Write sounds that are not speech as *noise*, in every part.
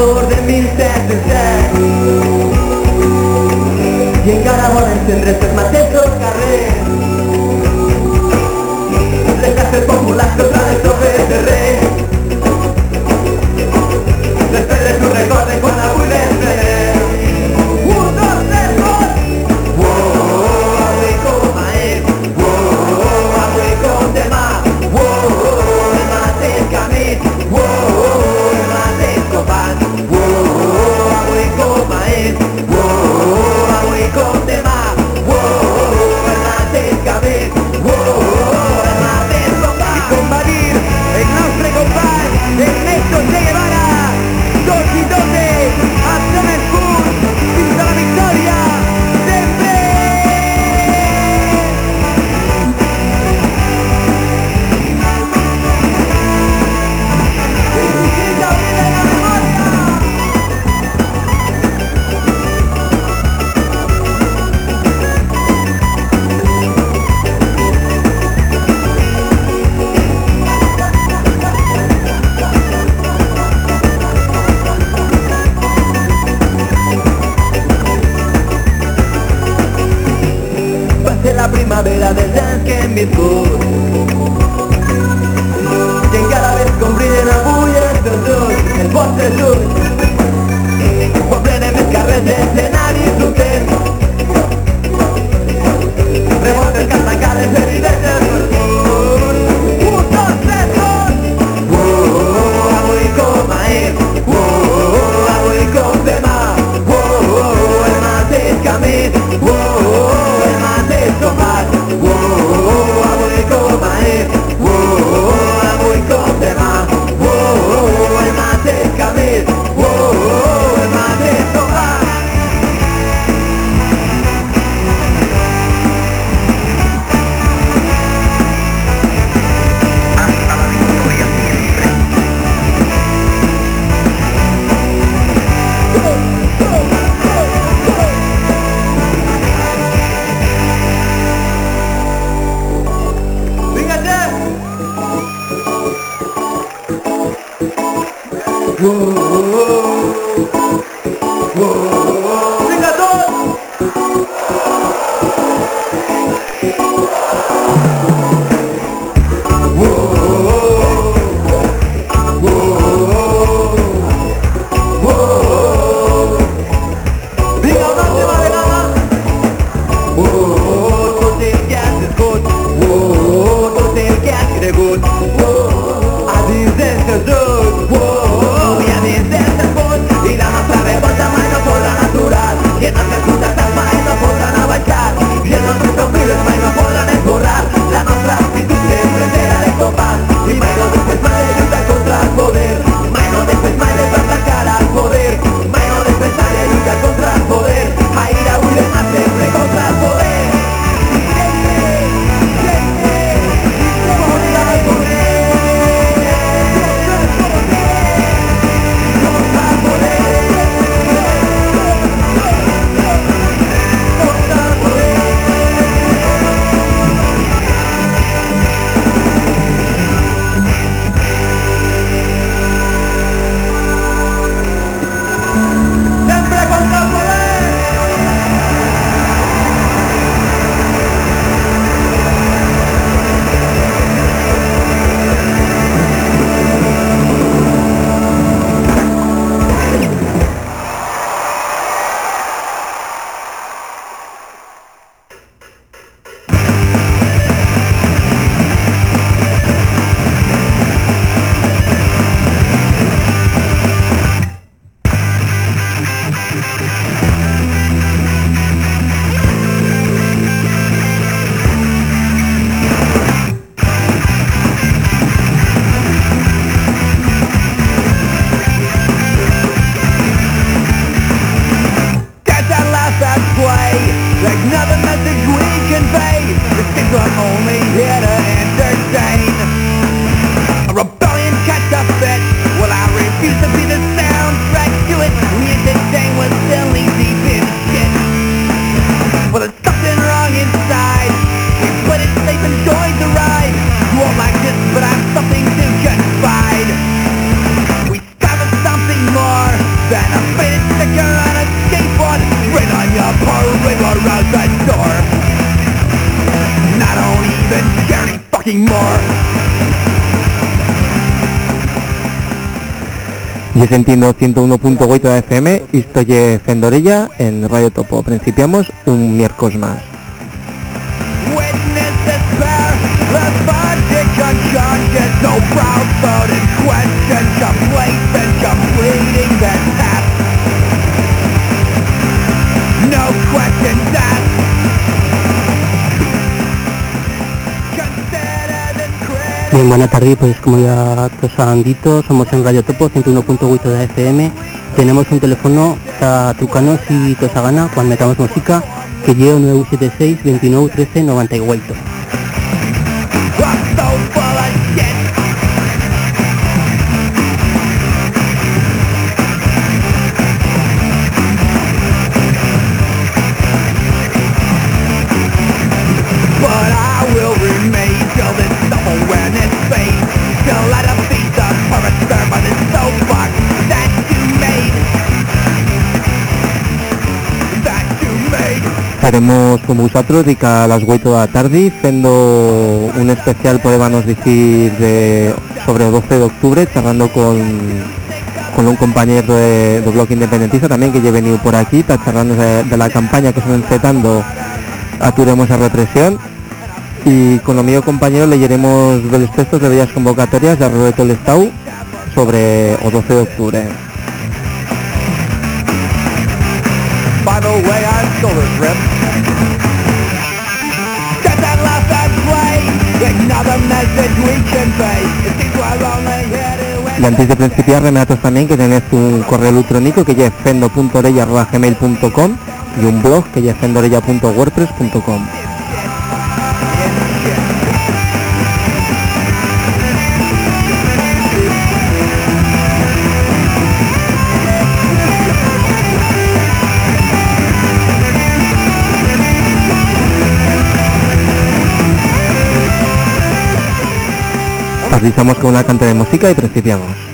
sabor de mil peces Y en cada hora encendré tres macetos carrer Dejaste el popular otra vez sobre terreno Y sentindo 101.8 da FM, isto lle Fendorella en Radio Topo. Principiamos un miércoles más. Buenas tardes, pues como ya todos han dicho, somos en Radio Topo 101.8 de FM. Tenemos un teléfono a trucanos si todos a gana cuando metamos música que lleva 976 29 13 98. Estaremos con vosotros y a las 8 da tarde fendo un especial podemos decir de, sobre el 12 de octubre charlando con con un compañero de, do bloque independentista también que lle venido por aquí está charlando de, de la campaña que están enfrentando Aturemos a Represión y con lo mío compañero leyeremos de los textos de bellas convocatorias de Roberto del Estado sobre el 12 de octubre. Y antes de principiar, remataos también que tenéis un correo electrónico que es fendo.orella.gmail.com y un blog que es fendorella.wordpress.com. Participamos con una canta de música y principiamos.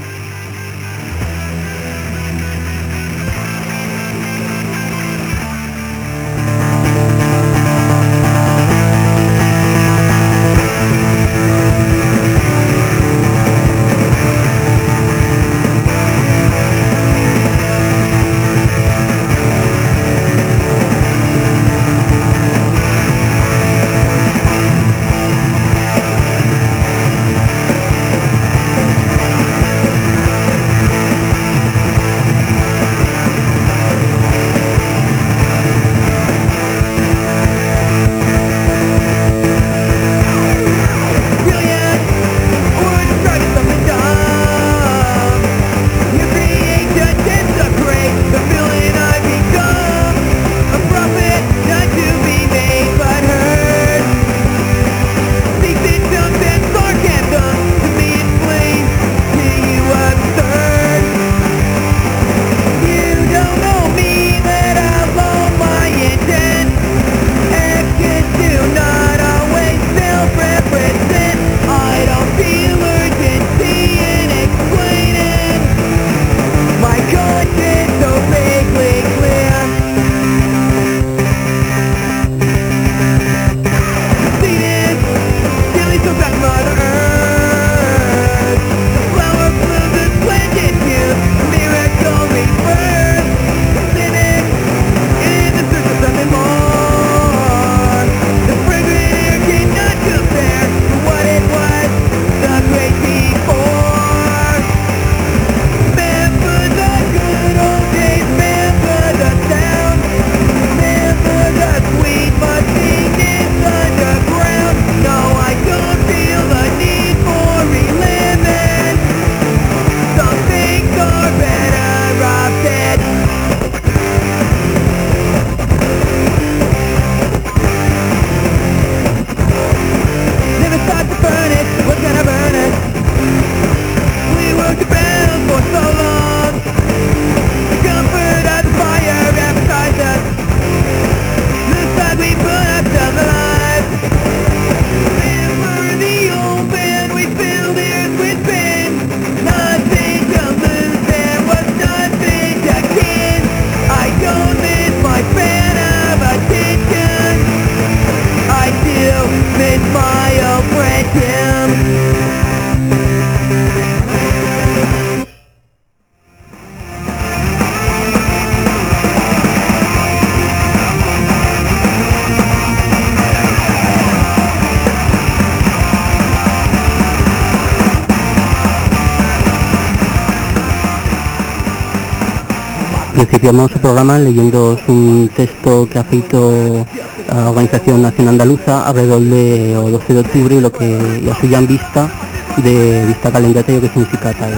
Principiamos o programa leyendo un texto que ha feito a Organización Nacional Andaluza alrededor de o 12 de octubre e lo que a suya en vista de vista calendario que significa tal.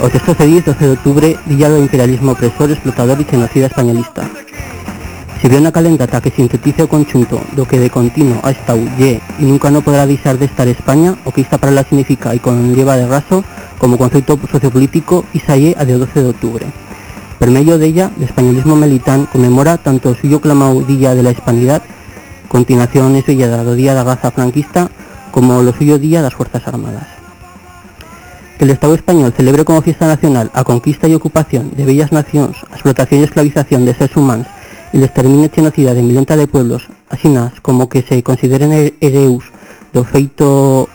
O texto dice 12 de octubre, día imperialismo opresor, explotador e genocida españolista. Se ve una calendata que sintetice o conjunto do que de continuo ha estado ye e nunca no podrá deixar de estar España, o que esta para la significa e conlleva de raso como concepto sociopolítico y salle a de 12 de octubre. Per medio ella, el españolismo melitán conmemora tanto el suyo clamado Día de la Hispanidad, continuación es ella do Día da Raza Franquista, como lo suyo Día das Fuerzas Armadas. Que el Estado español celebre como fiesta nacional a conquista y ocupación de bellas naciones, explotación y esclavización de seres humanos y el exterminio e genocida de milenta de pueblos, así como que se consideren hereus dos, feito,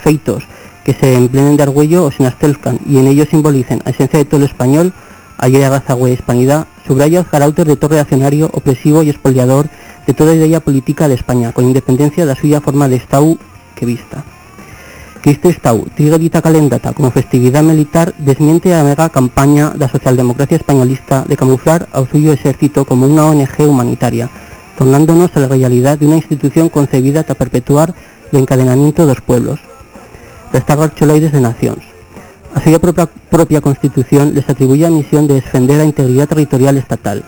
feitos que se emplenen de argüello o se nastelcan y en ellos simbolicen a esencia de todo el español, ayer raza güey hispanidad, subraya el carácter de todo reaccionario, opresivo y expoliador de toda idea política de España, con independencia de la suya forma de Estado que vista. Que este Estado, calendata como festividad militar, desmiente a mega campaña da socialdemocracia españolista de camuflar ao suyo ejército como una ONG humanitaria, tornándonos a la realidad de una institución concebida para perpetuar el encadenamiento de los pueblos, restaurar choloides de nacións. A súa propia, Constitución les atribuye a misión de defender a integridad territorial estatal.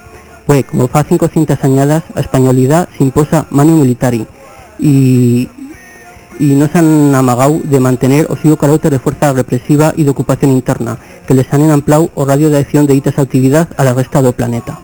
Pues, como fa cinco cintas añadas, a españolidad se imposa manu militari y, no se han amagado de mantener o suyo carácter de fuerza represiva y de ocupación interna, que les han ampliado o radio de acción de ditas actividad a la resta do planeta.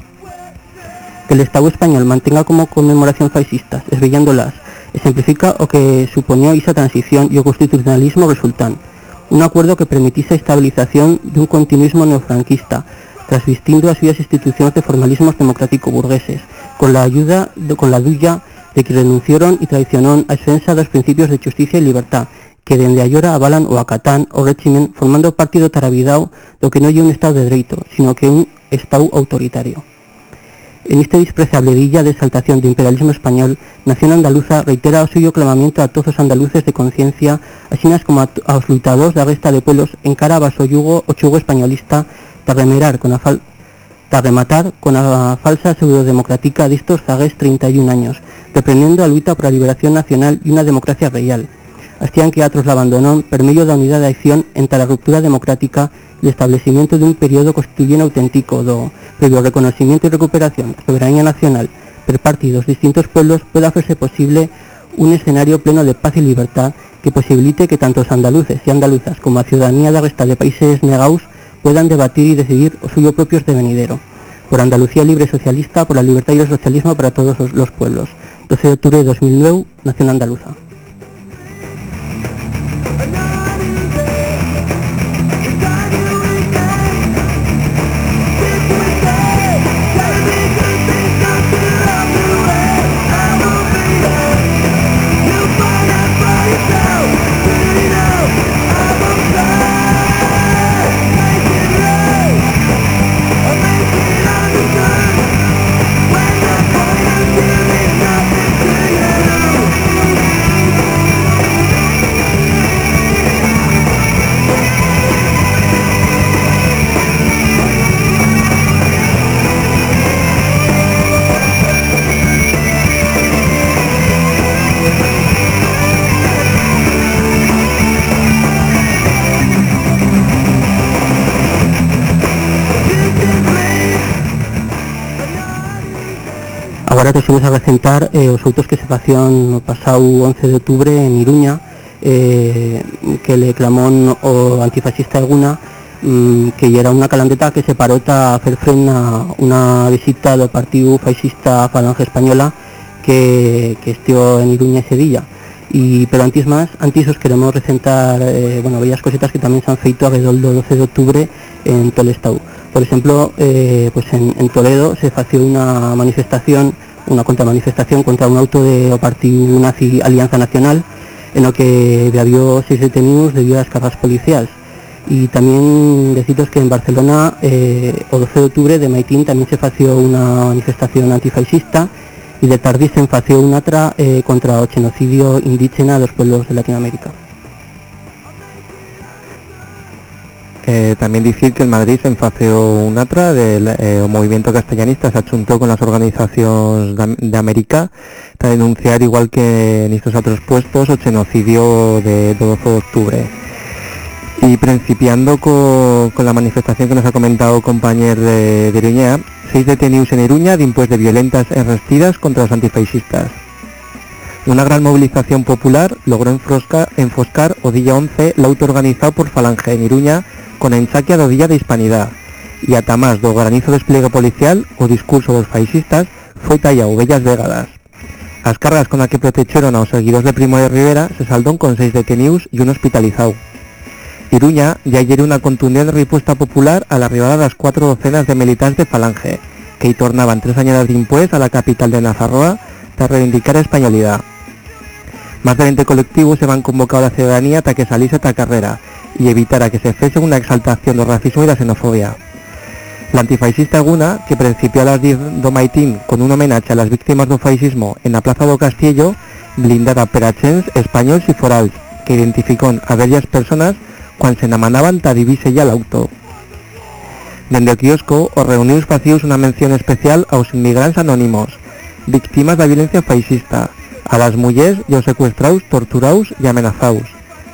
Que el Estado español mantenga como conmemoración fascistas, esbellándolas, ejemplifica o que suponía esa transición y o constitucionalismo resultante un acuerdo que permitiese estabilización de un continuismo neofranquista, trasvistiendo a suyas instituciones de formalismos democrático-burgueses, con la ayuda, con la duya de que renunciaron y traicionaron a defensa de los principios de justicia y libertad, que desde ayora avalan o acatán o régimen formando partido taravidao lo que no hay un Estado de Derecho, sino que un Estado autoritario. En esta despreciable villa de exaltación de imperialismo español, Nación Andaluza reitera su suyo clamamiento a todos los andaluces de conciencia, así como a, los luchadores de resta de pueblos en cara a su yugo o chugo españolista, para remerar con la fal rematar con la falsa pseudo-democrática de estos zagues 31 años, reprendiendo la lucha por la liberación nacional y una democracia real. Hacían que otros la abandonó por medio de la unidad de acción entre la ruptura democrática el establecimiento de un periodo constituyente auténtico do previo reconocimiento y recuperación soberanía nacional por partidos distintos pueblos pueda hacerse posible un escenario pleno de paz y libertad que posibilite que tanto los andaluces y andaluzas como la ciudadanía de resta de países negados puedan debatir y decidir suyo propios de venidero. Por Andalucía libre socialista, por la libertad y el socialismo para todos los pueblos. 12 de octubre de 2009, Nación Andaluza. Agora toxemos a presentar eh, os outros que se facían no pasado 11 de outubro en Iruña eh, que le clamó o antifascista alguna mm, que era unha calandeta que se parou a hacer frente a unha visita do Partido Fascista Falange Española que, que estió en Iruña ese día y pero antes más, antes os queremos presentar eh, bueno, bellas cositas que también se han feito alrededor do 12 de octubre en todo el estado. Por ejemplo, eh, pues en, en Toledo se fació una manifestación una contramanifestación contra un auto de o Partido Nazi Alianza Nacional en lo que había seis detenidos debido las cargas policiales. Y también deciros que en Barcelona, eh, o 12 de octubre de Maitín, también se fació una manifestación antifascista y de tarde se fació una otra eh, contra el genocidio indígena de los pueblos de Latinoamérica. Eh, también decir que en Madrid se enfació un atra del eh, movimiento castellanista se achuntó con las organizaciones de, América para denunciar igual que en estos otros puestos o genocidio de 12 de octubre. Y principiando co- con, la manifestación que nos ha comentado el compañero de, de Iruña, seis detenidos en Iruña de impuestos de violentas enrestidas contra los antifascistas. Una gran movilización popular logró enfoscar o día 11 l'auto organizado por Falange en Iruña con ensaque do día de Hispanidad y ata más do granizo despliegue policial o discurso dos fascistas foi tallado bellas vegadas. As cargas con las que protegeron aos seguidores de Primo de Rivera se saldón con seis detenidos y un hospitalizado. Iruña ya ayer una contundente respuesta popular a la arribada de las cuatro docenas de militantes de Falange, que tornaban tres añadas de impuestos a la capital de Nazarroa para reivindicar españolidad. Más de 20 colectivos se van convocado a la ciudadanía para que saliese esta carrera y evitara que se fuese una exaltación del racismo y la xenofobia. La antifascista Guna, que principió a las 10 do Maitín con un homenaje a las víctimas del fascismo en la Plaza do Castillo, blindada per achens, españols y forals, que identificó a bellas personas cuando se enamanaban ta divise ya l'auto. Dende o kiosco, os reunidos facíos una mención especial aos inmigrantes anónimos, víctimas da violencia fascista, a las mujeres y aos secuestrados, torturados y amenazados.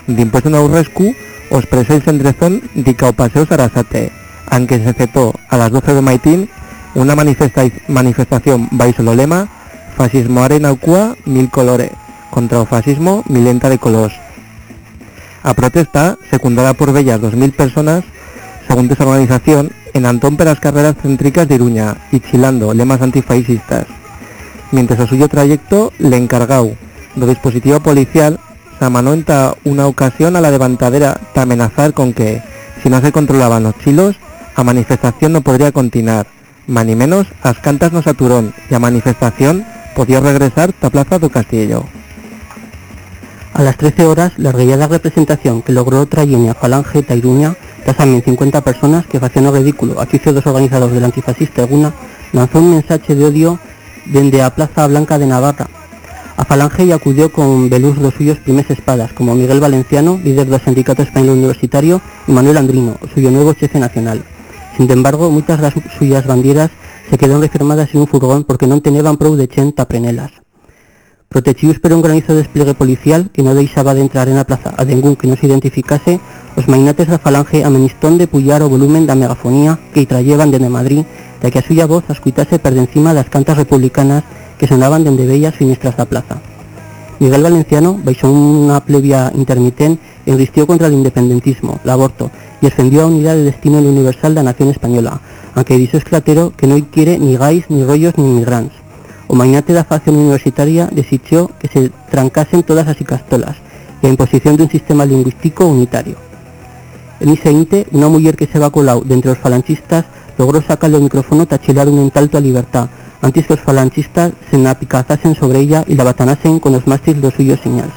D'impuesto no rescu, os preséis en Drezón dica o paseo Sarasate, aunque se cetó a las 12 de Maitín una manifesta manifestación baixo o lema Fascismo arena cua mil colore, contra o fascismo milenta de colors. A protesta, secundada por bellas 2.000 personas, según esa organización, en Antón las carreras céntricas de Iruña y chilando lemas antifascistas. Mientras a suyo trayecto le encargau do dispositivo policial se amanó en ta una ocasión a la levantadera de amenazar con que, si no se controlaban los chilos, a manifestación no podría continuar, ma ni menos as cantas no saturón y a manifestación podía regresar ta plaza do Castillo. A las 13 horas, la reguillada representación que logró Trayenia, Falange, Tairuña, también 50 personas que facían ridículo a juicio dos organizadores del antifascista Eguna, lanzó un mensaje de odio dende a Plaza Blanca de Navarra. A Falange y acudió con veluz dos suyos primes espadas, como Miguel Valenciano, líder del Sindicato Español Universitario, y Manuel Andrino, suyo nuevo jefe nacional. Sin embargo, muchas de las suyas bandieras se quedaron refermadas en un furgón porque no tenían prou de chen taprenelas. Protegidos por un granizo despliegue policial que no deixaba de entrar en la plaza a ningún que no se identificase, os mainates da falange amenistón de pullar o volumen da megafonía que trayeban dende Madrid, de que a suya voz ascuitase per de encima das cantas republicanas que sonaban dende bellas finestras da plaza. Miguel Valenciano baixó unha plebia intermitente e enristió contra el independentismo, el aborto, y defendió a unidad de destino universal da nación española, aunque dijo esclatero que no quiere ni gays, ni rollos, ni inmigrantes. O magnate da facción universitaria desichó que se trancasen todas as icastolas e a imposición de un sistema lingüístico unitario. En ese inte, una mujer que se va colado de entre los falanchistas logró sacarle el micrófono tachilar un entalto a libertad, antes que los falanchistas se napicazasen sobre ella y la batanasen con los mástiles de los suyos señales.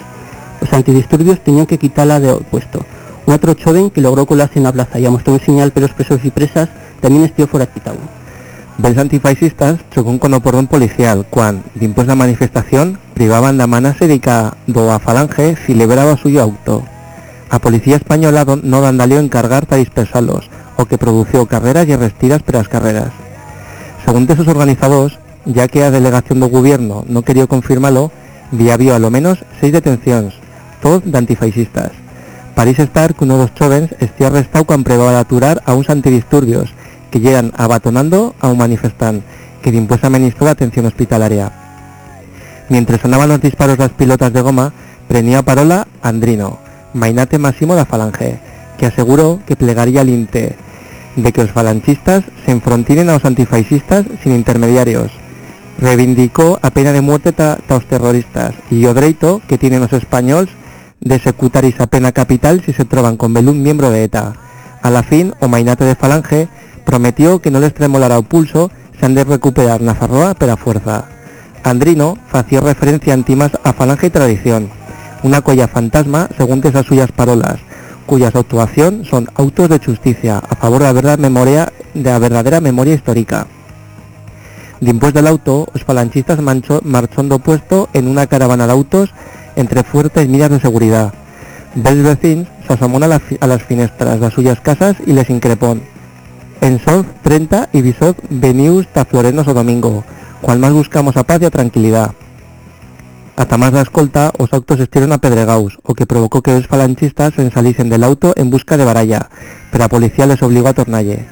Los antidisturbios tenían que quitarla de puesto. Un otro joven que logró colarse en la plaza y a mostrar un señal pero los presos y presas también estuvo fuera quitado. Dels antifascistas chocó con pordón policial, cuando, dimpués la manifestación, privaban la manase de do a falange celebraba suyo auto. A policía española no dandalió encargar para dispersarlos, o que produció carreras y arrestidas per as carreras. Según esos organizadores, ya que a delegación do gobierno no quería confirmarlo, día vio a lo menos seis detenciones, todos de antifascistas. Parece estar que uno dos jóvenes esté arrestado con de aturar a uns antidisturbios que llegan abatonando a un manifestante que dimpués administró atención hospitalaria. Mientras sonaban los disparos las pilotas de goma, prenía parola Andrino, mainate máximo da falange, que aseguró que plegaría el inte de que los falanchistas se enfrontinen a los antifascistas sin intermediarios. Reivindicó a pena de muerte ta, ta os terroristas y o dereito que tienen los españoles de ejecutar esa pena capital si se troban con belún miembro de ETA. A la fin, o de falange prometió que no les tremolará o pulso se han de recuperar Nazarroa per a fuerza. Andrino fació referencia antimas a falange y tradición, una colla fantasma según esas suyas parolas, cuyas actuación son autos de justicia a favor de la verdad memoria de la verdadera memoria histórica. Dimpués del auto, los falanchistas manchó, marchando puesto en una caravana de autos entre fuertes medidas de seguridad. Dels vecinos s'asomó a, las, a las finestras de suyas casas y les increpón. En son 30 y visod venius ta florenos o domingo, cual más buscamos a paz y a tranquilidad. Hasta más la escolta, os autos a Pedregaus, o que provocó que los falanchistas se salisen del auto en busca de Baralla, pero la policía les obligó a tornalle.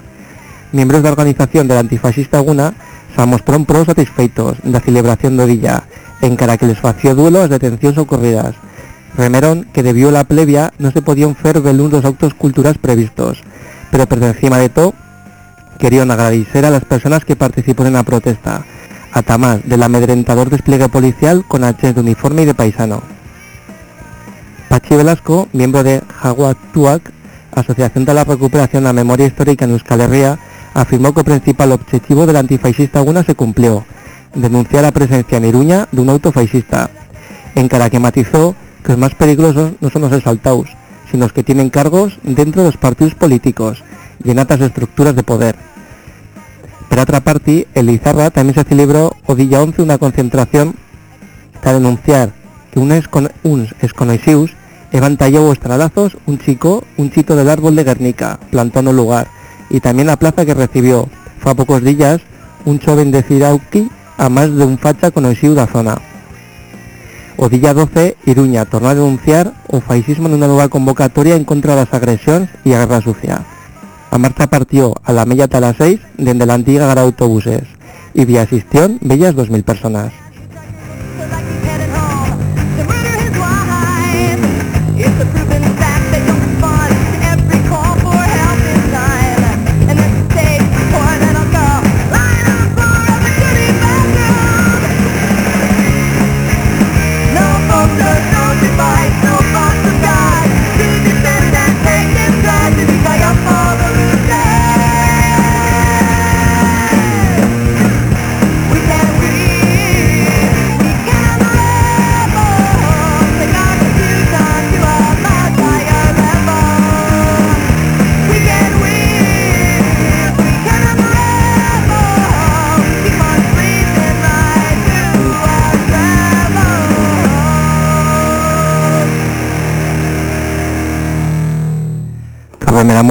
Miembros de la organización del antifascista Guna se mostraron pro satisfeitos da celebración de Villa, en cara que les fació duelo las detenciones ocurridas. Remerón que debió la plebia no se podían fer velún los autos culturas previstos, pero por encima de todo querían agradecer a las personas que participaron en la protesta, hasta más del amedrentador despliegue policial con H de uniforme y de paisano. Pachi Velasco, miembro de Jaguatuac, Asociación de la Recuperación de la Memoria Histórica en Euskal Herria, afirmó que el principal objetivo del antifascista Guna se cumplió, denunciar la presencia en Iruña de un auto fascista, en cara que matizó que los más peligrosos no son los exaltados, sino los que tienen cargos dentro de los partidos políticos y en altas estructuras de poder. Por otra parte, en Lizarra también se celebró o día 11 una concentración para denunciar que unos, uns desconocidos evan tallado estralazos un chico, un chito del árbol de Guernica, plantado en lugar, y también la plaza que recibió, fue a pocos días, un joven de Cirauqui a más de un facha conocido de la zona. O día 12, Iruña tornó a denunciar o fascismo en una nueva convocatoria en contra de las agresiones y a guerra sucia. La marcha partió a la media a las 6 desde la antigua gara autobuses y vía asistieron bellas 2.000 personas.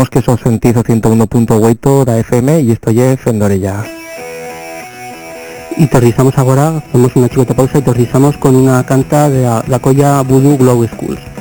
Remeramos que son sentido 101.8 da FM y esto ya es Fendorella. Y torrizamos ahora, hacemos una chiquita pausa y torrizamos con una canta de la, la colla Voodoo Glow Schools.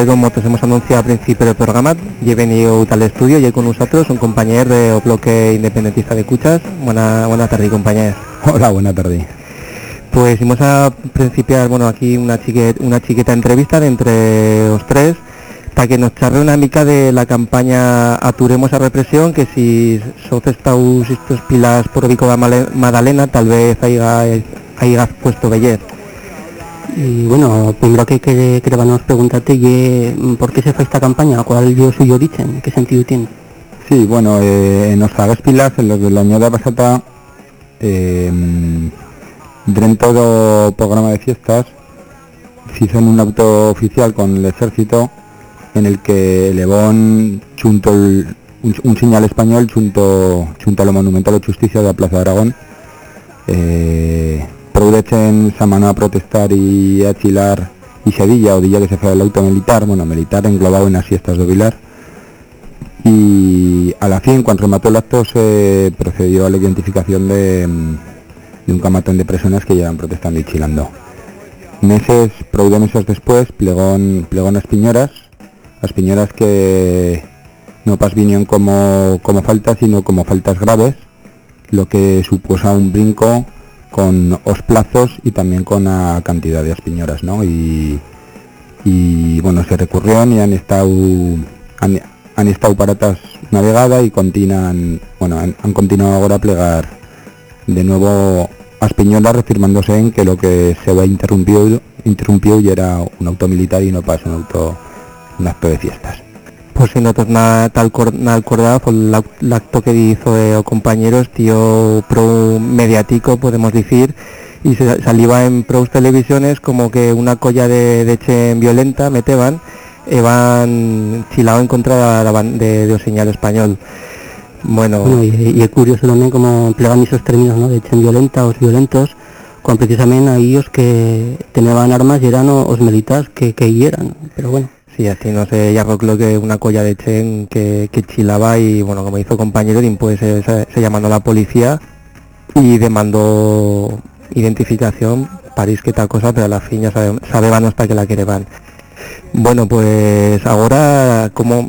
Igual como te hemos anunciado al principio del programa, he venido al estudio y con nosotros un compañero de bloque independentista de Cuchas. Buena, buena tarde, compañeros. *laughs* Hola, buena tarde. Pues vamos a principiar, bueno, aquí una chiqueta, una chiqueta entrevista de entre los tres para que nos charre una mica de la campaña Aturemos a Represión, que si sos estos pilas por Vico de Madalena, tal vez haya, haya puesto bellez. Y bueno, primero que que queríamos preguntarte y por qué se fue esta campaña, cuál yo suyo dicen, qué sentido tiene. Sí, bueno, eh, nos hagas pilas en los del año de pasada eh, dentro del programa de fiestas se hizo un auto oficial con el ejército en el que Lebón junto un, un, señal español junto junto a lo monumental de justicia de la Plaza de Aragón eh, produjeron esa mano a protestar y a chilar y Sevilla o día que se fue el auto militar, bueno, militar englobado en las fiestas de Vilar y a la fin, cuando remató el acto, se procedió a la identificación de, de un camatón de personas que llevan protestando y chilando. Meses, proude meses después, plegón, plegón las piñoras, las piñoras que no pas vinieron como, como faltas, sino como faltas graves, lo que supuso un brinco con los plazos y también con la cantidad de aspiñoras, ¿no? Y, y bueno, se recurrieron y han estado han, estado paratas navegada y bueno, han, continuado ahora a plegar de nuevo a Espiñola refirmándose en que lo que se va interrumpido interrumpió y era un auto militar y no pasa un auto un acto de fiestas si nosotros nada tal nada acordado pues el acto que hizo eh, compañeros tío pro mediático podemos decir y se saliva en pros televisiones como que una colla de, de che violenta meteban e van chilado en contra de, la, de, de señal español bueno, y, y, es curioso también como empleaban esos términos ¿no? de chen violenta os violentos cuando precisamente a ellos que tenían armas y eran os militares que, que eran pero bueno Sí, así no sé, ya creo que una colla de Chen que, que chilaba y bueno, como hizo compañero, pues se, se, llamando a la policía y demandó identificación, París que tal cosa, pero a la fin ya sabe, sabían hasta que la querían. Bueno, pues ahora como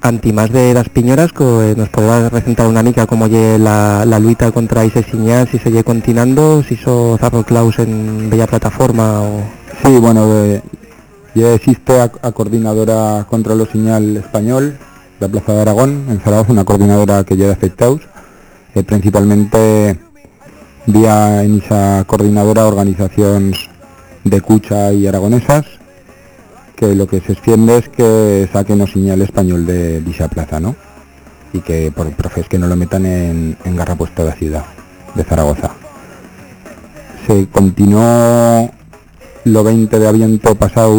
anti más de las piñoras nos podrá presentar una mica como lle la, la luita contra ese señal, si se lle continuando, si hizo Zarro Claus en Bella Plataforma o... Sí, bueno, eh, ya existe a, coordinadora contra lo señal español la Plaza de Aragón, en Zaragoza, una coordinadora que lleva afectados, eh, principalmente vía en esa coordinadora organizaciones de cucha y aragonesas, que lo que se extiende es que saquen o señal español de dicha plaza, ¿no? Y que por profes que no lo metan en, en garra puesta de la ciudad de Zaragoza. Se continuó lo 20 de aviento pasado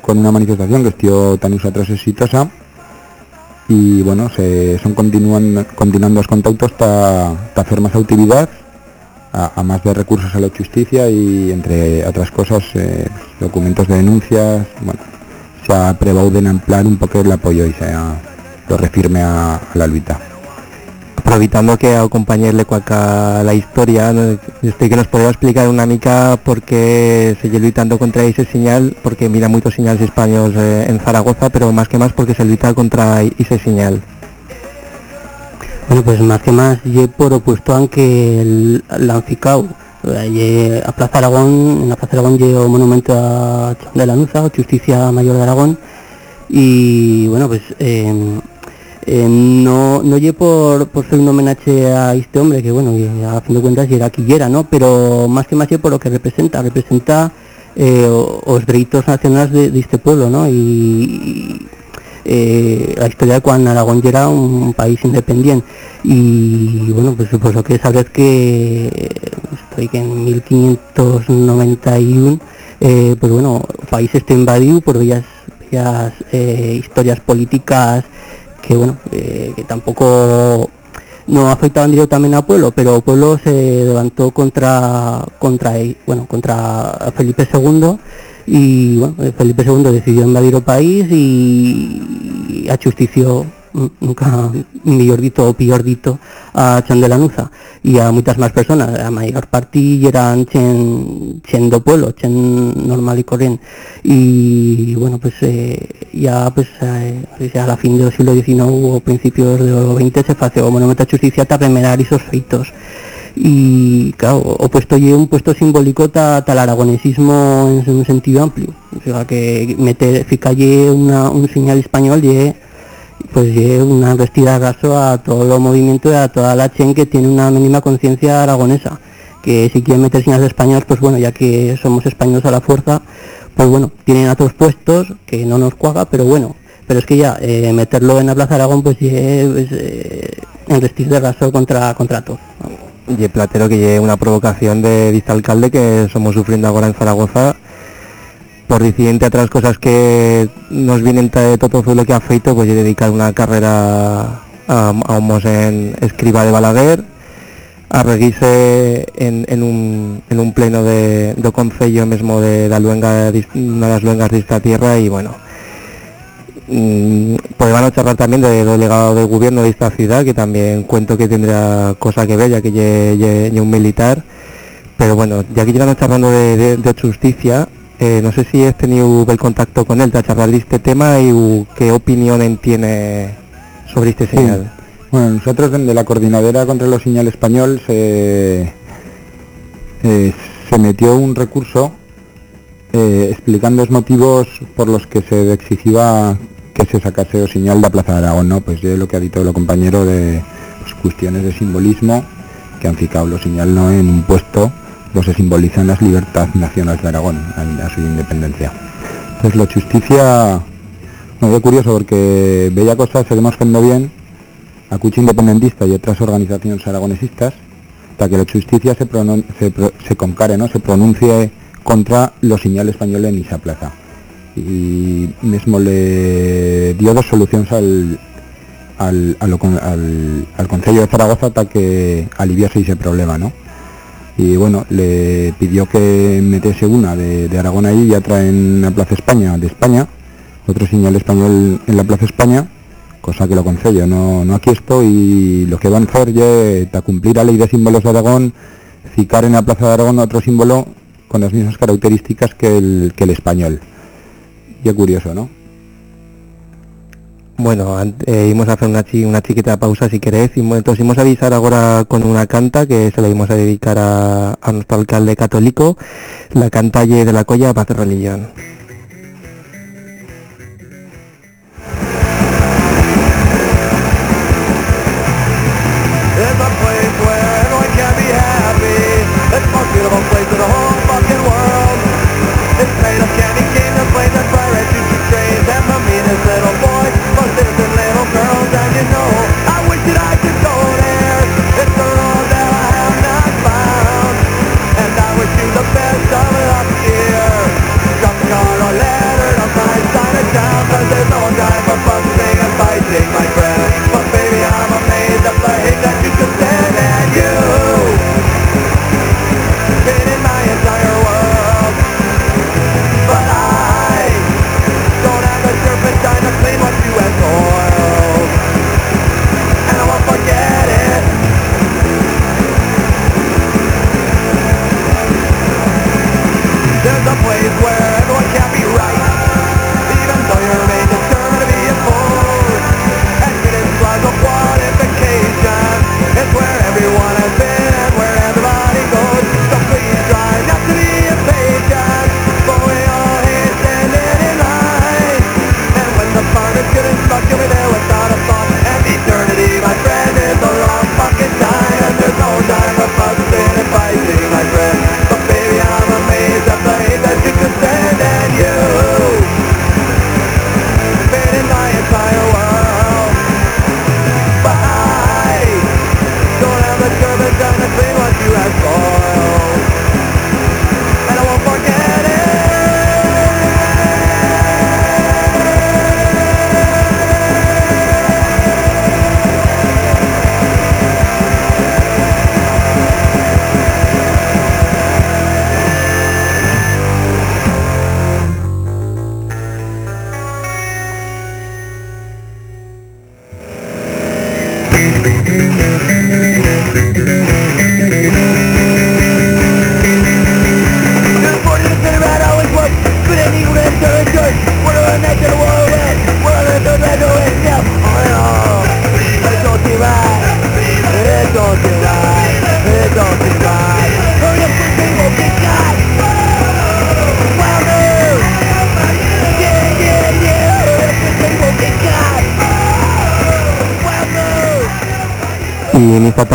con una manifestación que estuvo tan atrás exitosa. Y bueno, se son continúan continuando los contactos para hacer más actividad a, más de recursos a la justicia y entre otras cosas eh, documentos de denuncias. Bueno se ha prebauden ampliar un poco el apoyo y se ha, lo refirme a, a la lucha aproveitando que a compañerle cuaca la historia estoy que nos podría explicar una mica por qué se lucha tanto contra ese señal porque mira muchos señales españoles eh, en Zaragoza pero más que más porque se lucha contra ese señal bueno, pues más que más, yo por opuesto aunque la han ficado. A Plaza Aragón, en la Plaza Aragón llevo monumento a de la Nuza, Justicia Mayor de Aragón, y bueno, pues eh, eh, no no lle por, por ser un homenaje a este hombre, que bueno, a fin de cuentas era quillera, ¿no? Pero más que más lle por lo que representa, representa eh, los derechos nacionales de, de, este pueblo, ¿no? Y, y eh, la historia de cuando Aragón era un país independiente y bueno pues supuesto que sabes que estoy que en 1591 eh, pues bueno país está invadido por bellas, bellas eh, historias políticas que bueno eh, que tampoco no afectaban directamente al pueblo pero pueblo se levantó contra contra bueno contra Felipe II y bueno, Felipe II decidió invadir el país y a nunca mejor dito o peor dito a Chan de la Nuza y a muchas más personas, la mayor parte eran chen, chen do pueblo, chen normal y corriente. Y bueno pues eh, ya pues eh, a la fin del siglo XIX o principios del XX se hace monumento a justicia para remerar esos feitos y claro, o puesto un puesto simbólico tal aragonesismo en un sentido amplio. O sea que meter ficalle un señal español y pues y una vestida raso a todo el movimiento y a toda la chen que tiene una mínima conciencia aragonesa que si quieren meter señales españolas pues bueno ya que somos españoles a la fuerza pues bueno tienen otros puestos que no nos cuaga pero bueno pero es que ya eh, meterlo en la Plaza Aragón pues es eh, en vestir de raso contra contra todo y el platero que lleve una provocación de vicealcalde que somos sufriendo ahora en Zaragoza por disidente a otras cosas que nos vienen de todo lo que ha feito pues y dedicar una carrera a, a homos en escriba de Balaguer a reguirse en, en, un, en un pleno de, do concello mesmo de la luenga de, una de las luengas de esta tierra y bueno mm, pues van a charlar también del delegado del gobierno de esta ciudad que también cuento que tendrá cosa que ver ya que lle, un militar. Pero bueno ya que llegan charlando de, de, de justicia eh, no sé si has tenido el contacto con él para charlar de este tema y qué opinión tiene sobre este señal. Bueno, nosotros desde la coordinadora contra los señal español se, eh, se metió un recurso eh, explicando los motivos por los que se exigía que se sacase el señal de la Plaza de Aragón, ¿no? Pues yo lo que ha dicho el compañero de pues, cuestiones de simbolismo que han fijado los señal no en un puesto lo se simbolizan las libertades nacionales de Aragón a, su independencia. Entonces la justicia, no, es curioso porque Bella Cosa seguimos haciendo bien a Cuchi Independentista y otras organizaciones aragonesistas para que la justicia se, se, se concare, ¿no? se pronuncie contra los señales españoles en esa plaza. Y mismo le dio dos soluciones al, al, al, al, Consejo de Zaragoza para que aliviase ese problema, ¿no? Y bueno, le pidió que metiese una de, Aragón ahí y otra en la Plaza España, de España, otro señal español en la Plaza España, cosa que lo concello, no, no aquí estoy y lo que van a hacer es para cumplir la ley de símbolos de Aragón, citar en la Plaza de Aragón otro símbolo con las mismas características que el, que el español. Y curioso, ¿no? Bueno, eh, íbamos a hacer una, chi, una chiquita pausa si queréis entonces íbamos a avisar ahora con una canta que se la íbamos a dedicar a, a nuestro alcalde católico, la cantalle de la Colla Paz Religión.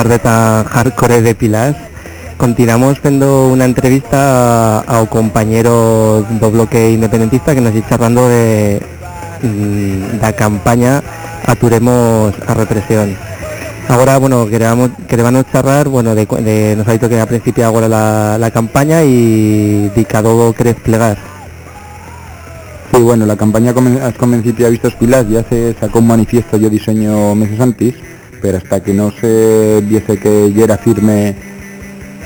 Tarde tan hardcore de Pilas continuamos haciendo una entrevista a- ao compañero do bloque independentista que nos está charlando de mm, da campaña Aturemos a represión. Ahora, bueno, queremos, queremos charlar, bueno, de, de nos ha dicho que a principio ahora la, la campaña y de cada querés plegar. Sí, bueno, la campaña comen- as Convencipia Vistos Pilas ya se sacó un manifiesto yo diseño meses antes, pero hasta que no se viese que ya era firme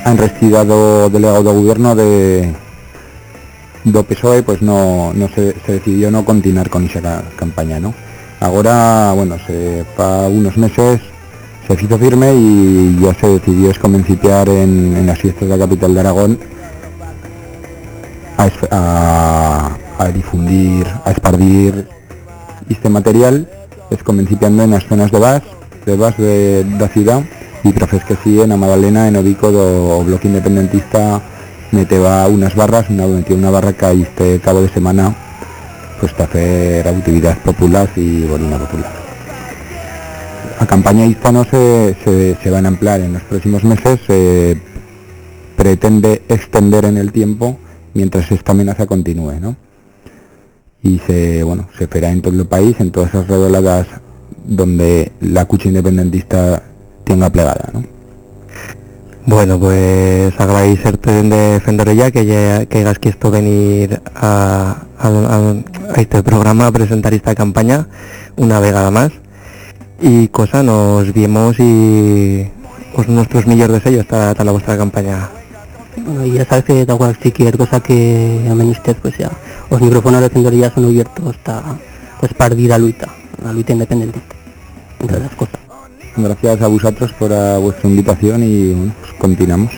a enrestida do delegado do gobierno de do PSOE, pues no, no se, se decidió no continuar con esa ca- campaña, ¿no? Ahora, bueno, se pa unos meses se hizo firme y ya se decidió es comencipiar en, en las fiestas de la capital de Aragón a, difundir, a esparcir este material, es comencipiando en las zonas de bas, de bas de la ciudad y profes que sí en a Madalena, en do bloque independentista meteba unas barras, una, metió una barra que este cabo de semana pues para hacer actividades populares y bolina popular. La campaña hispano se, se, se va a ampliar en los próximos meses, se pretende extender en el tiempo mientras esta amenaza continúe, ¿no? Y se, bueno, se espera en todo el país, en todas esas redoladas donde la cucha independentista tenga plegada, ¿no? Bueno, pues agradecerte de Fendorella que, ya, que hayas quisto venir a, a, a- a este programa a presentar esta campaña una vegada más. Y cosa, nos vemos y pues nuestros millones de sellos hasta, hasta la vuestra campaña. Bueno, y ya sabes que da igual cualquier cosa que llamen usted, pues ya, los micrófonos de Cendoría son abiertos hasta, pues, partir la la lucha independentista, entre otras cosas. Gracias a vosotros por a vuestra invitación y bueno, pues continuamos.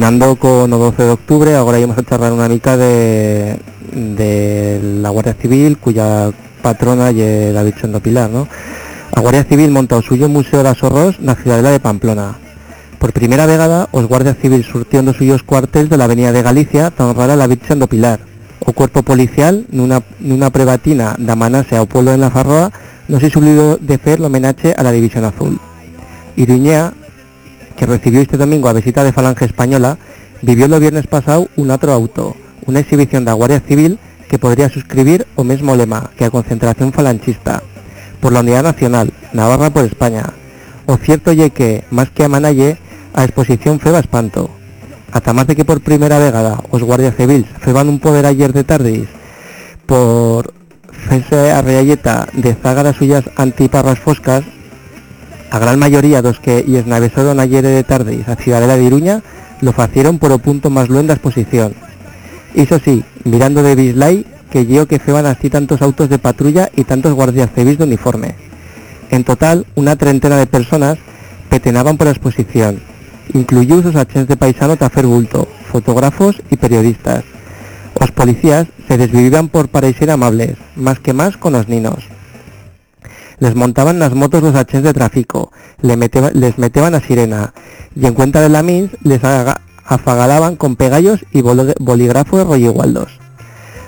Continuando con o 12 de octubre, ahora íbamos a charlar una mica de, de la Guardia Civil, cuya patrona es David Chondo Pilar, ¿no? A Guardia Civil monta suyo Museo das Horros na Ciudadela de Pamplona. Por primeira vegada, os Guardia Civil surtían dos suyos cuartéis de la Avenida de Galicia para honrar a la Virgen do Pilar. O cuerpo policial, nunha, nunha prebatina da manase ao pueblo de la Farroa, non se sublido de fer l'homenaxe a la División Azul. Iruñea que recibió este domingo a visita de Falange Española, vivió el viernes pasado un otro auto, una exhibición da Guardia Civil que podría suscribir o mesmo lema que a concentración falanchista por la Unidad Nacional, Navarra por España. O cierto ye que, más que a manalle, a exposición feba espanto. Ata más de que por primera vegada os guardias civils feban un poder ayer de tardis por fese a realleta de zaga das suyas antiparras foscas, a gran mayoría dos que esnavesaron ayer de tardis a Ciudadela de Iruña lo facieron por o punto más luenda exposición. Iso sí, mirando de Bislay, que yo que feban así tantos autos de patrulla y tantos guardias civiles de uniforme. En total, una treintena de personas petenaban por la exposición, incluyó sus agentes de paisano tafer bulto, fotógrafos y periodistas. Los policías se desvivían por parecer amables, más que más con los ninos. Les montaban las motos los agentes de tráfico, le meteba- les meteban a sirena, y en cuenta de la MINS les aga- afagalaban con pegallos y bolígrafos de rolligualdos.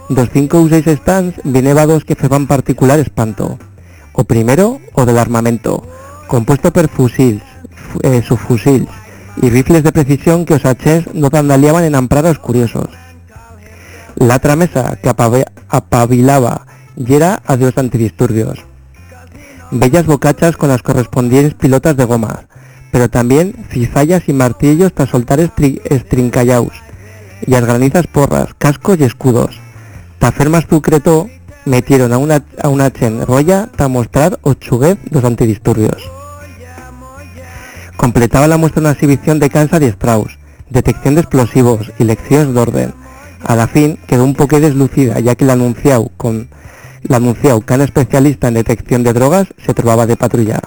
Dos cinco u seis stands vinevados que feban particular espanto. O primero, o del armamento, compuesto per fusils, fu- eh, subfusils y rifles de precisión que os hachés no dandaleaban en amprar a los curiosos. La otra mesa que apabilaba y era a de los antidisturbios. Bellas bocachas con las correspondientes pilotas de goma, pero también cizallas y martillos para soltar estri estrincallaus, y las granizas porras, cascos y escudos. Más sucreto metieron a una, a una chen roya para mostrar o chuguez los antidisturbios. Completaba la muestra una exhibición de Kansas y Strauss, detección de explosivos y lecciones de orden. A la fin quedó un poco deslucida ya que el anunciado con que un especialista en detección de drogas se trovaba de patrulla.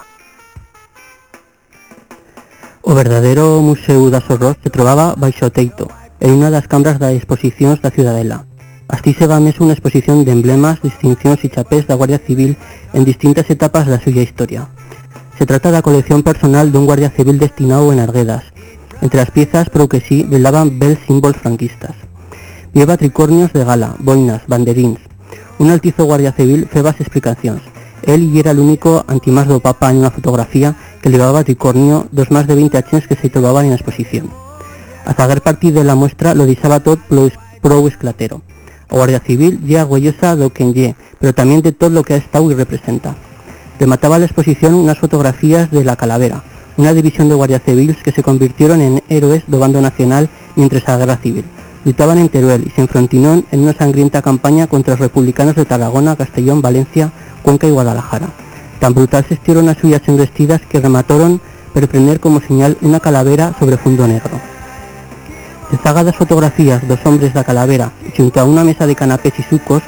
O verdadeiro Museu das Horrors se trovaba baixo o teito, en unha das cámaras das exposicións da Ciudadela. Así se va mesmo unha exposición de emblemas, distincións e chapés da Guardia Civil en distintas etapas da súa historia. Se trata da colección personal dun guardia civil destinado en Arguedas. Entre as piezas, pero que sí, velaban bel símbolos franquistas. Lleva tricornios de gala, boinas, banderíns. Un altizo guardia civil feba as explicacións. Él y era el único antimás do Papa en unha fotografía que levaba tricornio dos más de 20 achens que se trobaban en la exposición. A fagar partir de la muestra lo disaba todo pro, es- pro esclatero. A Guardia Civil ya orgullosa do que en lle, pero también de todo lo que ha estado y representa. Remataba la exposición unas fotografías de la Calavera, una división de guardias civiles que se convirtieron en héroes do bando nacional mientras la guerra civil. Luchaban en Teruel y se enfrentinaron en una sangrienta campaña contra los republicanos de Tarragona, Castellón, Valencia, Cuenca y Guadalajara. Tan brutal se estieron las suyas embestidas que remataron por prender como señal una calavera sobre fondo negro. Dezagadas fotografías dos hombres da calavera y junto a una mesa de canapés y sucos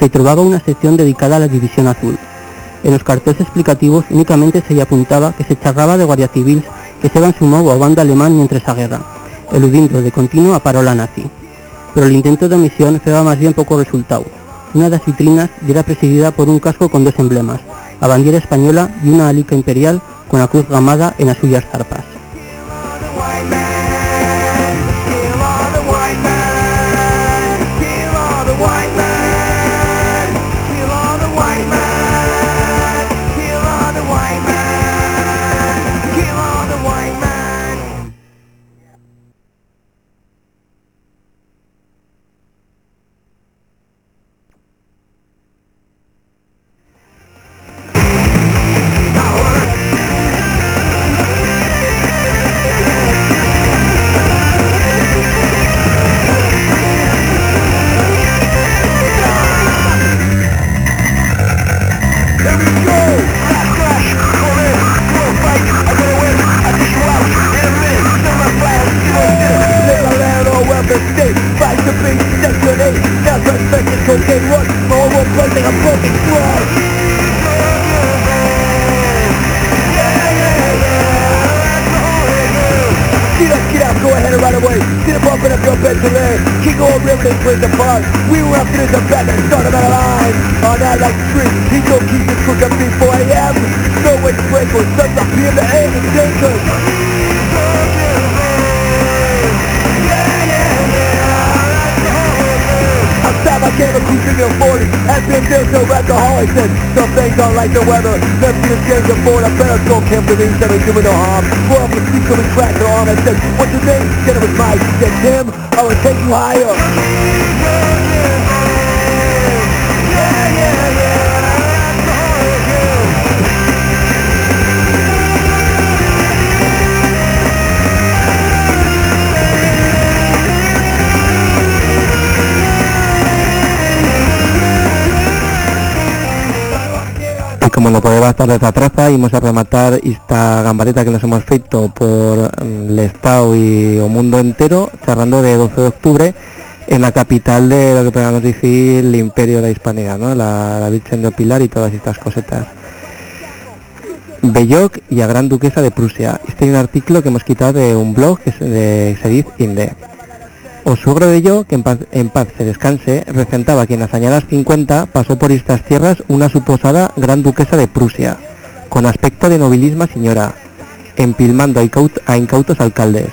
se trovaba una sección dedicada a la división azul. En los carteles explicativos únicamente se le apuntaba que se charraba de guardia civil que se van sumado a banda alemán mientras a guerra, eludiendo de continuo a parola nazi. Pero el intento de omisión feba más bien poco resultado. Una de las vitrinas era presidida por un casco con dos emblemas, la bandera española y una alica imperial con la cruz gamada en las suyas zarpas. Íbamos a rematar esta gambareta que nos hemos feito por mm, el Estado y o mundo entero, charlando de 12 de octubre en la capital de lo que podemos decir el imperio de la hispanidad, ¿no? la, la Virgen de Pilar y todas estas cosetas. Belloc y a Gran Duquesa de Prusia. Este es un artículo que hemos quitado de un blog que es de Sedith Inde. O suegro de yo, que en paz, en paz se descanse, recentaba que en las añadas 50 pasó por estas tierras una suposada gran duquesa de Prusia, con aspecto de nobilisma señora, empilmando a, incaut- a incautos alcaldes.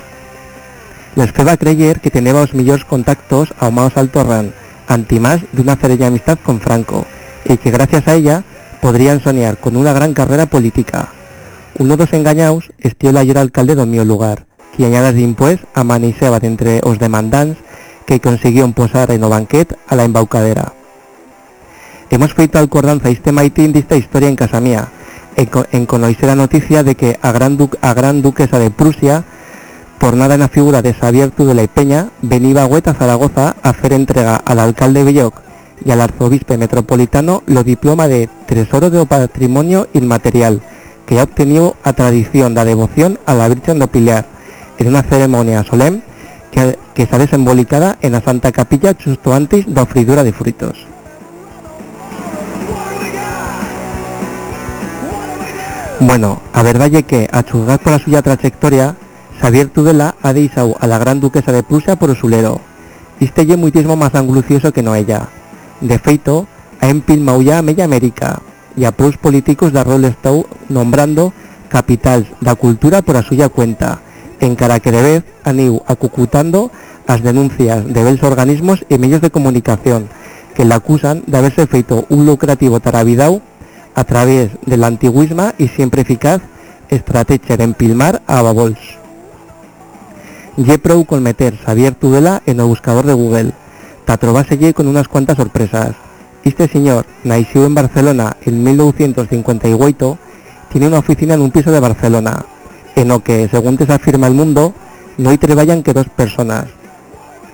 Les feba creyer que tenía los millors contactos a más alto rang, antimás de una ferella amistad con Franco, y que gracias a ella podrían soñar con una gran carrera política. Uno dos engañaos estió la ayer alcalde do mío lugar, que añadas d'impués amaniceba entre os demandants que consiguió posar en o banquet a la embaucadera. Hemos feito alcordanza este maitín desta historia en casa mía, en, en la noticia de que a gran, duquesa de Prusia, por nada en la figura de Xavier Tudela y Peña, venía a Hueta, Zaragoza, a hacer entrega al alcalde Belloc y al arzobispo metropolitano lo diploma de Tesoro de Patrimonio Inmaterial, que ha obtenido a tradición da devoción a la Virgen do Pilar, en una ceremonia solemne que, que está desembolicada en la Santa Capilla justo antes da ofridura de frutos. Bueno, a verdad es que, a juzgar por la suya trayectoria, Xavier Tudela ha deixado a la gran duquesa de Prusia por usulero. Este ye muitismo más anglucioso que no ella. De feito, ha empilmado ya a media América y a pros políticos de rol estado nombrando capitals da cultura por a suya cuenta, en cara que de vez han ido acucutando as denuncias de bels organismos y medios de comunicación que la acusan de haberse feito un lucrativo tarabidao a través del antiguisma y siempre eficaz estrategia de empilmar a babols. Ye prou con meter Xavier Tudela en el buscador de Google. Tatrobáselle con unas cuantas sorpresas. Este señor, nació en Barcelona en 1958, tiene una oficina en un piso de Barcelona, en lo que, según te se afirma el mundo, no hay que dos personas,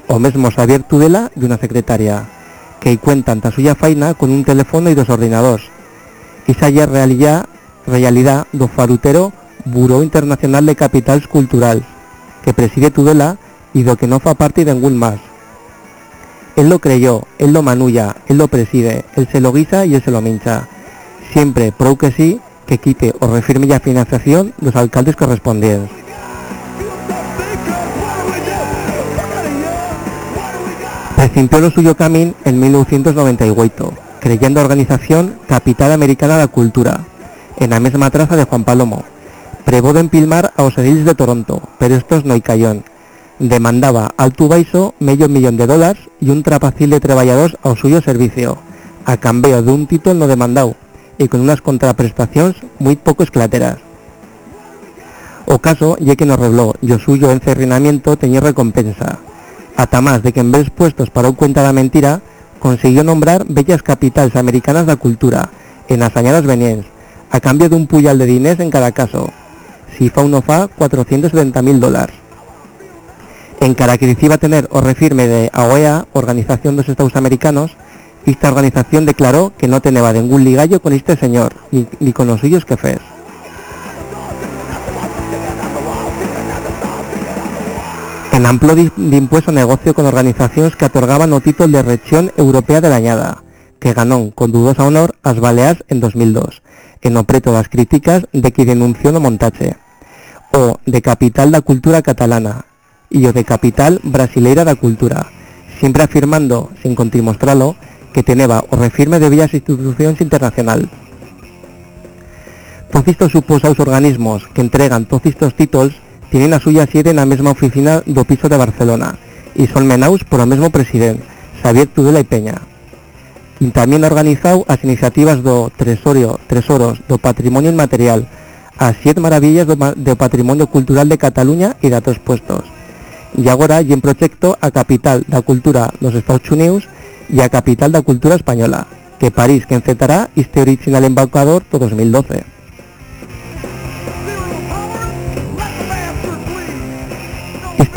o mesmo Xavier Tudela y una secretaria, que cuentan ta suya faina con un teléfono y dos ordenadores. Ya realidad, realidad do farutero Buró Internacional de Capitals Culturals, que preside Tudela y do que no fa parte de ningún más. Él lo creyó, él lo manulla, él lo preside, él se lo guisa y él se lo mincha. Siempre, pro que sí, que quite o refirme ya financiación los alcaldes correspondientes. Precintió lo suyo camino en 1998, creyendo organización Capital Americana de la Cultura, en la misma traza de Juan Palomo. Prevó de empilmar a os ediles de Toronto, pero estos no hay cayón. Demandaba al Tubaiso medio millón de dólares y un trapacil de trabajadores a suyo servicio, a cambio de un título no demandado y con unas contraprestaciones muy poco esclateras. O caso, ya que nos reveló, yo suyo encerrinamiento tenía recompensa. Hasta más de que en vez puestos para un cuenta la mentira, consiguió nombrar bellas capitales americanas de la cultura, en las añadas a cambio de un puyal de diners en cada caso. Si fa uno fa 470.000 dólares. En cara que iba a tener o refirme de AOEA, Organización de los Estados Americanos, esta organización declaró que no tenía ningún ligallo con este señor, ni, ni con los suyos que fes. En amplio de, de impuesto negocio con organizaciones que otorgaban o título de región europea de la añada, que ganó con dudosa honor as Baleares en 2002, en opreto las críticas de que denunció no montache, o de capital da cultura catalana, y o de capital brasileira da cultura, siempre afirmando, sin contramostrarlo, que teneba o refirme de bellas instituciones internacional. Todos estos suposados organismos que entregan todos títulos tienen a suya sede en la misma oficina do piso de Barcelona y son menaus por el mismo presidente, Xavier Tudela y Peña. quien tamén ha organizado as iniciativas do Tresorio, Tresoros do Patrimonio Inmaterial, as siete maravillas do, do Patrimonio Cultural de Cataluña e de outros puestos. E agora hai en proxecto a capital da cultura dos Estados Unidos e a capital da cultura española, que París que encetará este original embaucador do 2012.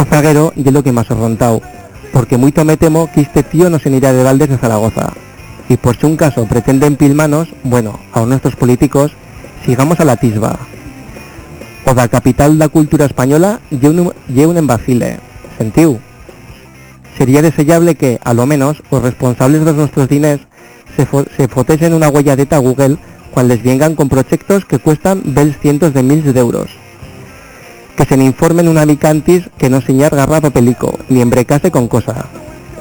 Este zaguero é lo que máis arrontau, porque moito me temo que este tío no se irá de Valdes de Zaragoza. Y por si un caso pretenden pilmanos, bueno, a nuestros políticos, sigamos a la tisba. O da capital da cultura española lle un, lle un embacile. Sentiu? Sería deseable que, a lo menos, os responsables de nuestros diners se, se fotesen una huelladeta a Google cuando les vengan con proyectos que cuestan bels cientos de miles de euros. Que se le informen una micantis que no señar garra pelico, ni embrecase con cosa.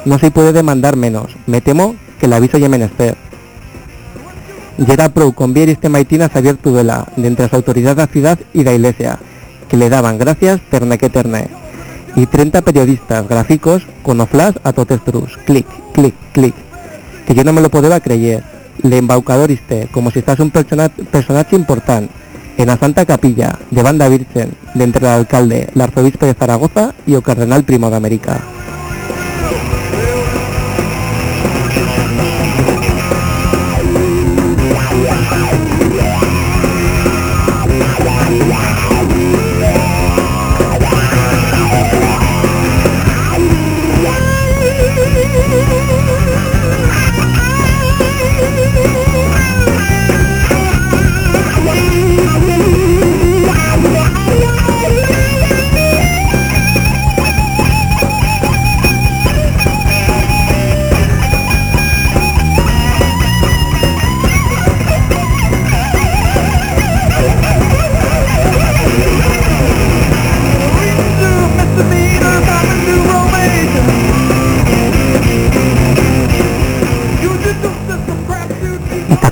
No se puede demandar menos. Me temo que el aviso ya menester. Yera Pro con este maitina Xavier Tudela, de entre las autoridades de la ciudad y de la iglesia, que le daban gracias terne que terne. Y 30 periodistas gráficos con oflas a totestrus, clic, clic, clic. Que yo no me lo podía creer. Le embaucador este, como si estás un personaje importante, en la Santa Capilla, de Banda Virgen, de entre el alcalde, el arzobispo de Zaragoza y el cardenal primo de América.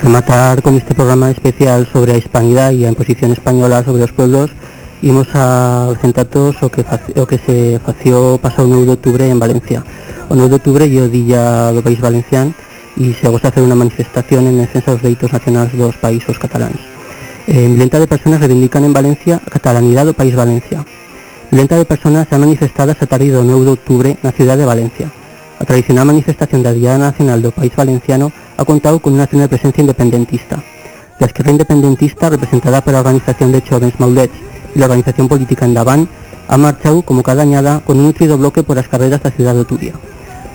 Rematar con este programa especial sobre la hispanidad y la imposición española sobre los pueblos íbamos a presentar todos o que, o que se fació pasado el 9 de octubre en Valencia. El 9 de octubre yo día del país valenciano y se gusta hacer una manifestación en defensa de los derechos nacionales de los países catalanes. Eh, milenta de personas reivindican en Valencia a catalanidad del país Valencia. Milenta de personas se han manifestado esta tarde del 9 de octubre en la ciudad de Valencia. La tradicional manifestación de la Diada Nacional del País Valenciano ha contado con una de presencia independentista. La izquierda independentista, representada por la Organización de Jóvenes Maulets y la Organización Política Endavant, ha marchado como cada añada con un nutrido bloque por las carreras de la ciudad de Turia.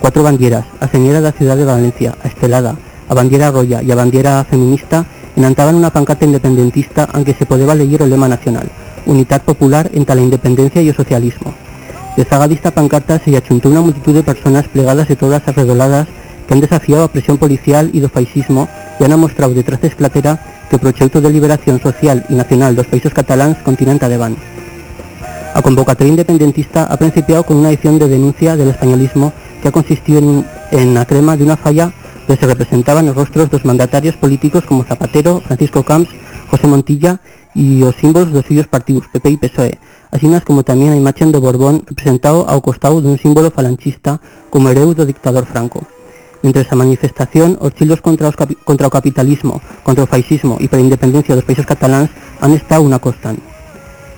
Cuatro bandieras, a señora de la ciudad de Valencia, a Estelada, a bandiera roya y a bandiera feminista, enantaban una pancata independentista aunque se podía leer el lema nacional, Unidad Popular entre la independencia y el socialismo. De zagadista pancarta se achuntó una multitud de personas plegadas de todas arredoladas que han desafiado a presión policial y do fascismo y han mostrado detrás de esclatera que el proyecto de liberación social y nacional dos países catalans continente adevant. A convocatoria independentista ha principiado con una edición de denuncia del españolismo que ha consistido en, la crema de una falla donde se representaban los rostros de los mandatarios políticos como Zapatero, Francisco Camps, José Montilla y los símbolos de los suyos partidos, PP y PSOE, así como también la imagen de Borbón representado a costado de un símbolo falanchista como heredero del dictador Franco. Mientras esa manifestación, los chilos contra, contra el capitalismo, contra el fascismo y por la independencia de los países catalanes han estado una constante.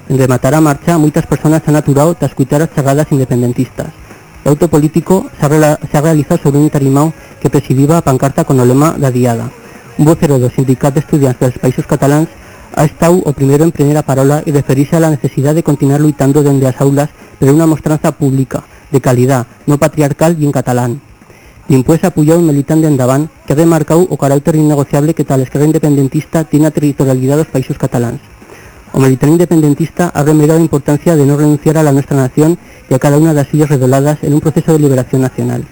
En rematar a marcha, muchas personas han aturado tras escuchar las charradas independentistas. El auto político se ha, realizado sobre un tarimao que presidía a pancarta con el lema la diada. Un vocero de los sindicatos de estudiantes de los países catalanes ha estado o primero en primera parola y referirse a la necesidad de continuar luchando desde las aulas pero una mostranza pública, de calidad, no patriarcal y en catalán. L'impués ha apoyado un militante de Endavant que ha remarcado o carácter innegociable que tal esquerra independentista tiene a territorialidad los países catalans. O militante independentista ha remediado la importancia de no renunciar a la nuestra nación y a cada una de las sillas redoladas en un proceso de liberación nacional.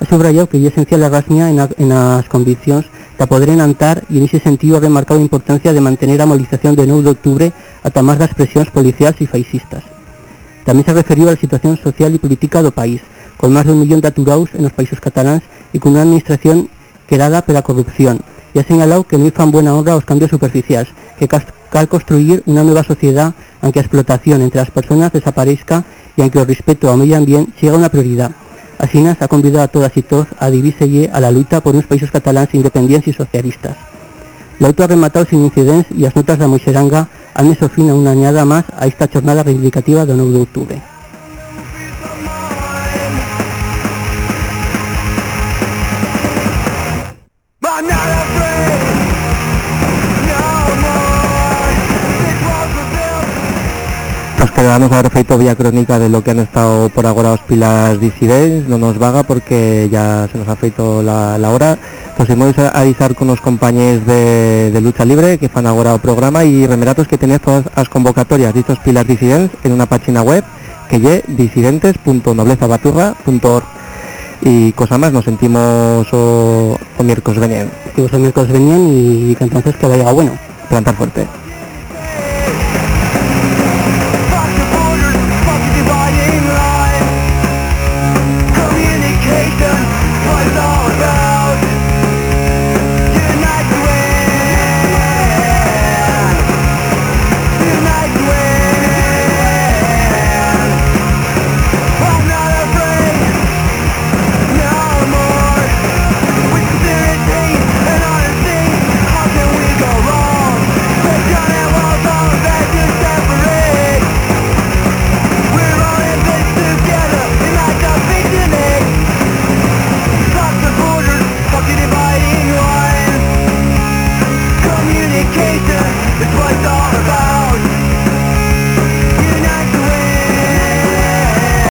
Ha subrayado que es esencial la rasmia en, las convicciones para poder enantar y en ese sentido ha remarcado la importancia de mantener la movilización de 9 de octubre hasta más las presiones policiales y fascistas. También se a la situación social y política del país, con más de un millón de aturados en los países catalanes y con una administración quedada por la corrupción, y ha señalado que no hizo buena honra los cambios superficiales, que cal construir una nueva sociedad aunque la explotación entre las personas desaparezca y aunque el respeto al medio ambiente sea una prioridad Así ha convidado a todas y todos a dividirse a la lucha por unos países catalanes independientes y socialistas. L'auto ha rematado sin incidentes y las notas de Moixeranga han hecho fin a una añada más a esta jornada reivindicativa del 9 de octubre. Built Nos quedamos haber feito vía crónica de lo que han estado por agora os pilas disidentes, no nos vaga porque ya se nos ha feito la, la hora. Pues hemos a avisar con los compañeros de, de lucha libre que fan agora o programa y remeratos que tenéis todas las convocatorias de estos pilas disidentes en una página web que ye disidentes.noblezabaturra.org y cosa más, nos sentimos o, o miércoles venien, Que vos amigos venían y que entonces que vaya bueno. plantar fuerte.